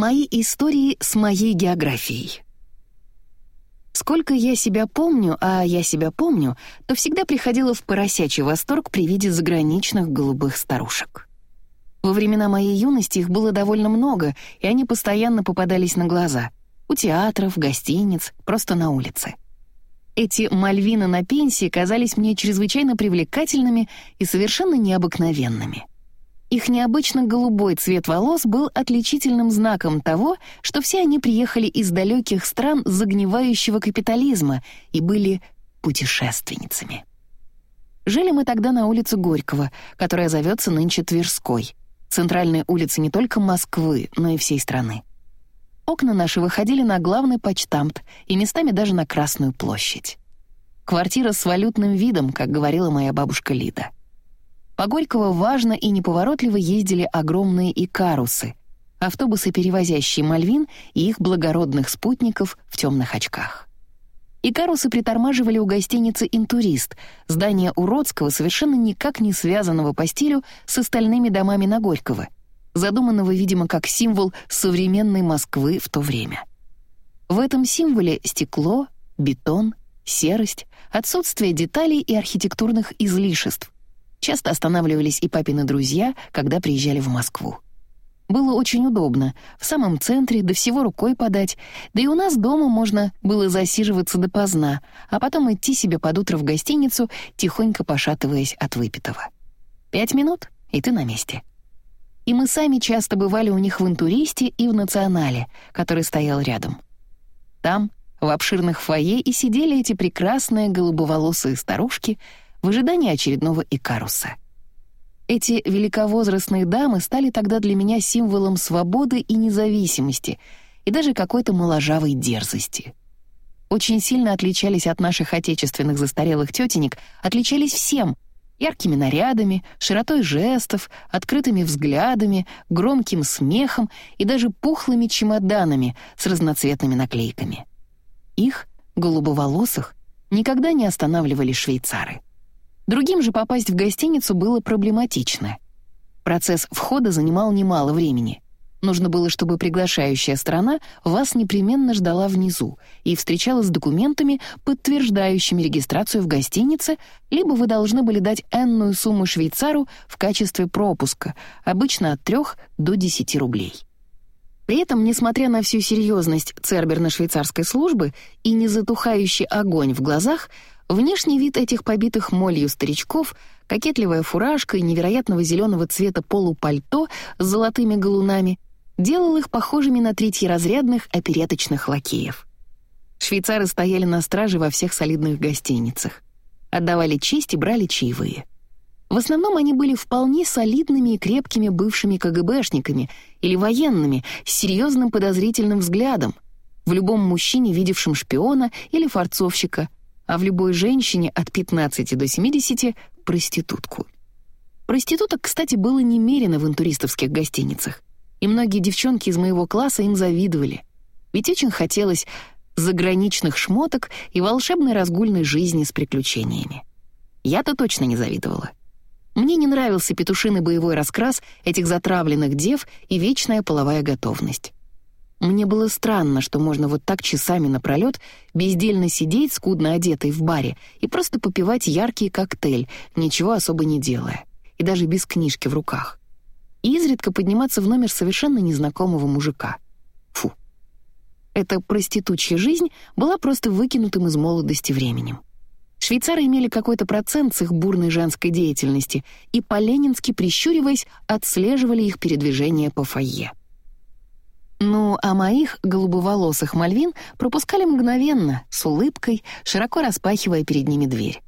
Мои истории с моей географией. Сколько я себя помню, а я себя помню, то всегда приходила в поросячий восторг при виде заграничных голубых старушек. Во времена моей юности их было довольно много, и они постоянно попадались на глаза. У театров, гостиниц, просто на улице. Эти мальвины на пенсии казались мне чрезвычайно привлекательными и совершенно необыкновенными. Их необычно голубой цвет волос был отличительным знаком того, что все они приехали из далеких стран загнивающего капитализма и были путешественницами. Жили мы тогда на улице Горького, которая зовется нынче Тверской, центральной улице не только Москвы, но и всей страны. Окна наши выходили на главный почтамт и местами даже на Красную площадь. Квартира с валютным видом, как говорила моя бабушка Лида — по Горького важно и неповоротливо ездили огромные икарусы, автобусы, перевозящие Мальвин и их благородных спутников в темных очках. Икарусы притормаживали у гостиницы «Интурист», здания уродского, совершенно никак не связанного по стилю с остальными домами на Горького, задуманного, видимо, как символ современной Москвы в то время. В этом символе стекло, бетон, серость, отсутствие деталей и архитектурных излишеств, Часто останавливались и папины друзья, когда приезжали в Москву. Было очень удобно, в самом центре, до всего рукой подать, да и у нас дома можно было засиживаться допоздна, а потом идти себе под утро в гостиницу, тихонько пошатываясь от выпитого. Пять минут, и ты на месте. И мы сами часто бывали у них в «Интуристе» и в «Национале», который стоял рядом. Там, в обширных фойе, и сидели эти прекрасные голубоволосые старушки — в ожидании очередного Икаруса. Эти великовозрастные дамы стали тогда для меня символом свободы и независимости и даже какой-то моложавой дерзости. Очень сильно отличались от наших отечественных застарелых тетенек, отличались всем — яркими нарядами, широтой жестов, открытыми взглядами, громким смехом и даже пухлыми чемоданами с разноцветными наклейками. Их, голубоволосых, никогда не останавливали швейцары — Другим же попасть в гостиницу было проблематично. Процесс входа занимал немало времени. Нужно было, чтобы приглашающая сторона вас непременно ждала внизу и встречала с документами, подтверждающими регистрацию в гостинице, либо вы должны были дать энную сумму швейцару в качестве пропуска, обычно от 3 до 10 рублей. При этом, несмотря на всю серьезность церберно-швейцарской службы и незатухающий огонь в глазах, Внешний вид этих побитых молью старичков, кокетливая фуражка и невероятного зеленого цвета полупальто с золотыми галунами делал их похожими на третьеразрядных опереточных лакеев. Швейцары стояли на страже во всех солидных гостиницах. Отдавали честь и брали чаевые. В основном они были вполне солидными и крепкими бывшими КГБшниками или военными с серьезным подозрительным взглядом, в любом мужчине, видевшем шпиона или форцовщика — а в любой женщине от 15 до 70 — проститутку. Проституток, кстати, было немерено в интуристовских гостиницах, и многие девчонки из моего класса им завидовали. Ведь очень хотелось заграничных шмоток и волшебной разгульной жизни с приключениями. Я-то точно не завидовала. Мне не нравился петушиный боевой раскрас этих затравленных дев и вечная половая готовность. Мне было странно, что можно вот так часами напролёт бездельно сидеть, скудно одетой в баре, и просто попивать яркий коктейль, ничего особо не делая, и даже без книжки в руках. И изредка подниматься в номер совершенно незнакомого мужика. Фу. Эта проститутчья жизнь была просто выкинутым из молодости временем. Швейцары имели какой-то процент с их бурной женской деятельности и, по-ленински прищуриваясь, отслеживали их передвижение по фойе. Ну, а моих голубоволосых мальвин пропускали мгновенно, с улыбкой, широко распахивая перед ними дверь.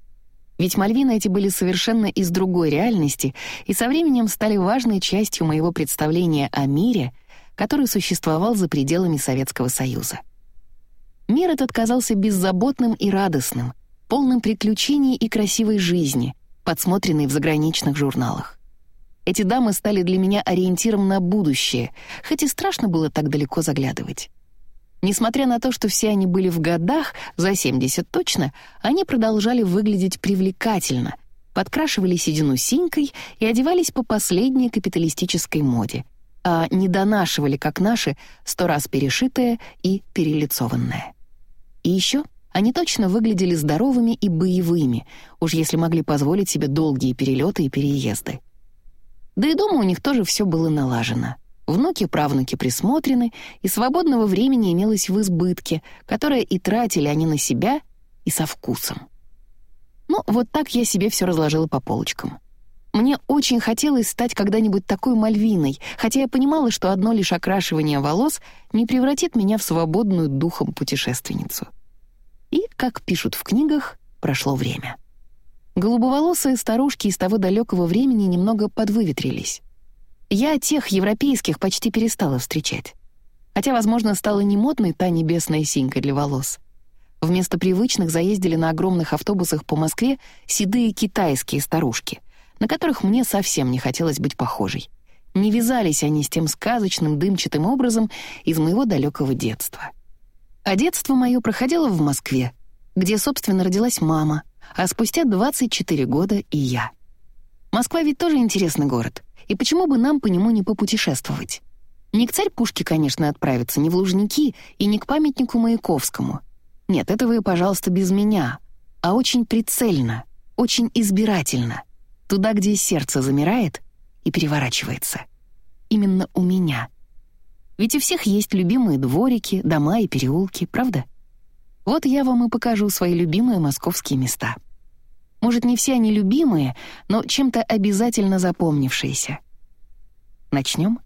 Ведь мальвины эти были совершенно из другой реальности и со временем стали важной частью моего представления о мире, который существовал за пределами Советского Союза. Мир этот казался беззаботным и радостным, полным приключений и красивой жизни, подсмотренной в заграничных журналах. Эти дамы стали для меня ориентиром на будущее, хоть и страшно было так далеко заглядывать. Несмотря на то, что все они были в годах, за 70 точно, они продолжали выглядеть привлекательно, подкрашивали седину синькой и одевались по последней капиталистической моде. а не донашивали, как наши, сто раз перешитое и перелицованное. И еще они точно выглядели здоровыми и боевыми, уж если могли позволить себе долгие перелеты и переезды. Да и дома у них тоже все было налажено. Внуки-правнуки присмотрены, и свободного времени имелось в избытке, которое и тратили они на себя и со вкусом. Ну, вот так я себе все разложила по полочкам. Мне очень хотелось стать когда-нибудь такой Мальвиной, хотя я понимала, что одно лишь окрашивание волос не превратит меня в свободную духом путешественницу. И, как пишут в книгах, прошло время. Голубоволосые старушки из того далекого времени немного подвыветрились. Я тех европейских почти перестала встречать. Хотя, возможно, стала не модной та небесная синька для волос. Вместо привычных заездили на огромных автобусах по Москве седые китайские старушки, на которых мне совсем не хотелось быть похожей. Не вязались они с тем сказочным дымчатым образом из моего далекого детства. А детство мое проходило в Москве, где, собственно, родилась мама, а спустя 24 года и я. Москва ведь тоже интересный город, и почему бы нам по нему не попутешествовать? Не к царь Пушки, конечно, отправиться, не в Лужники и не к памятнику Маяковскому. Нет, это вы, пожалуйста, без меня, а очень прицельно, очень избирательно, туда, где сердце замирает и переворачивается. Именно у меня — ведь у всех есть любимые дворики, дома и переулки, правда? Вот я вам и покажу свои любимые московские места. Может, не все они любимые, но чем-то обязательно запомнившиеся. Начнем?